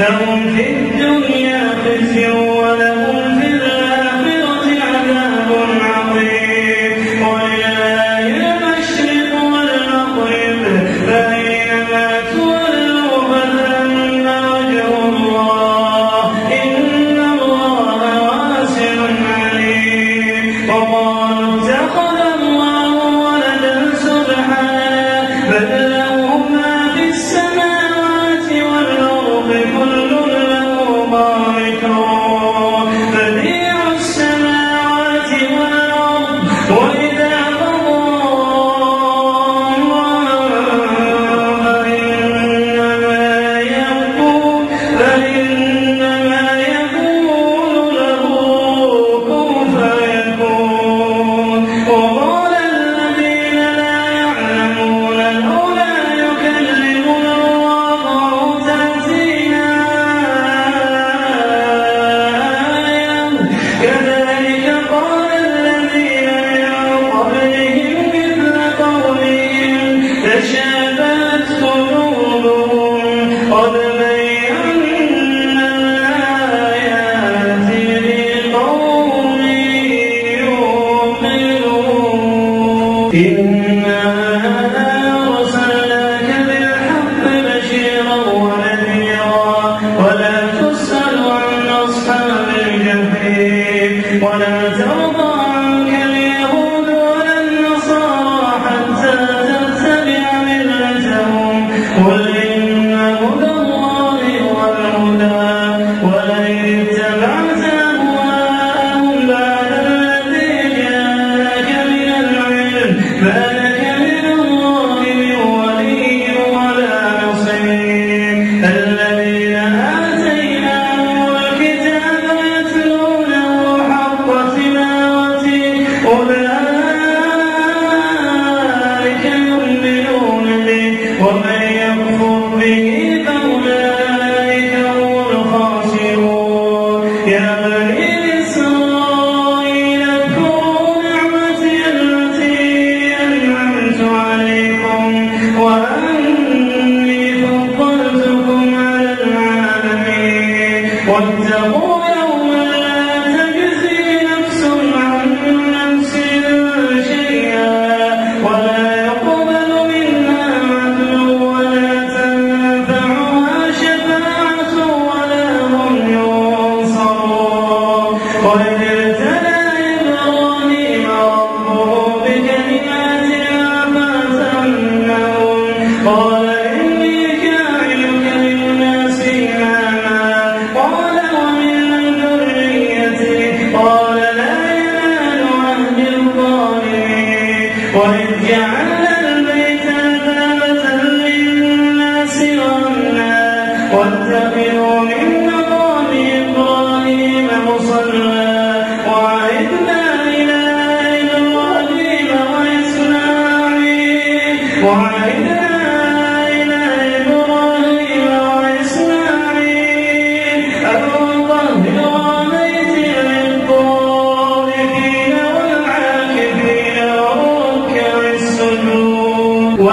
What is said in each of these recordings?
لهم في الدنيا خزي.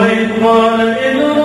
وإذ قال إبراهيم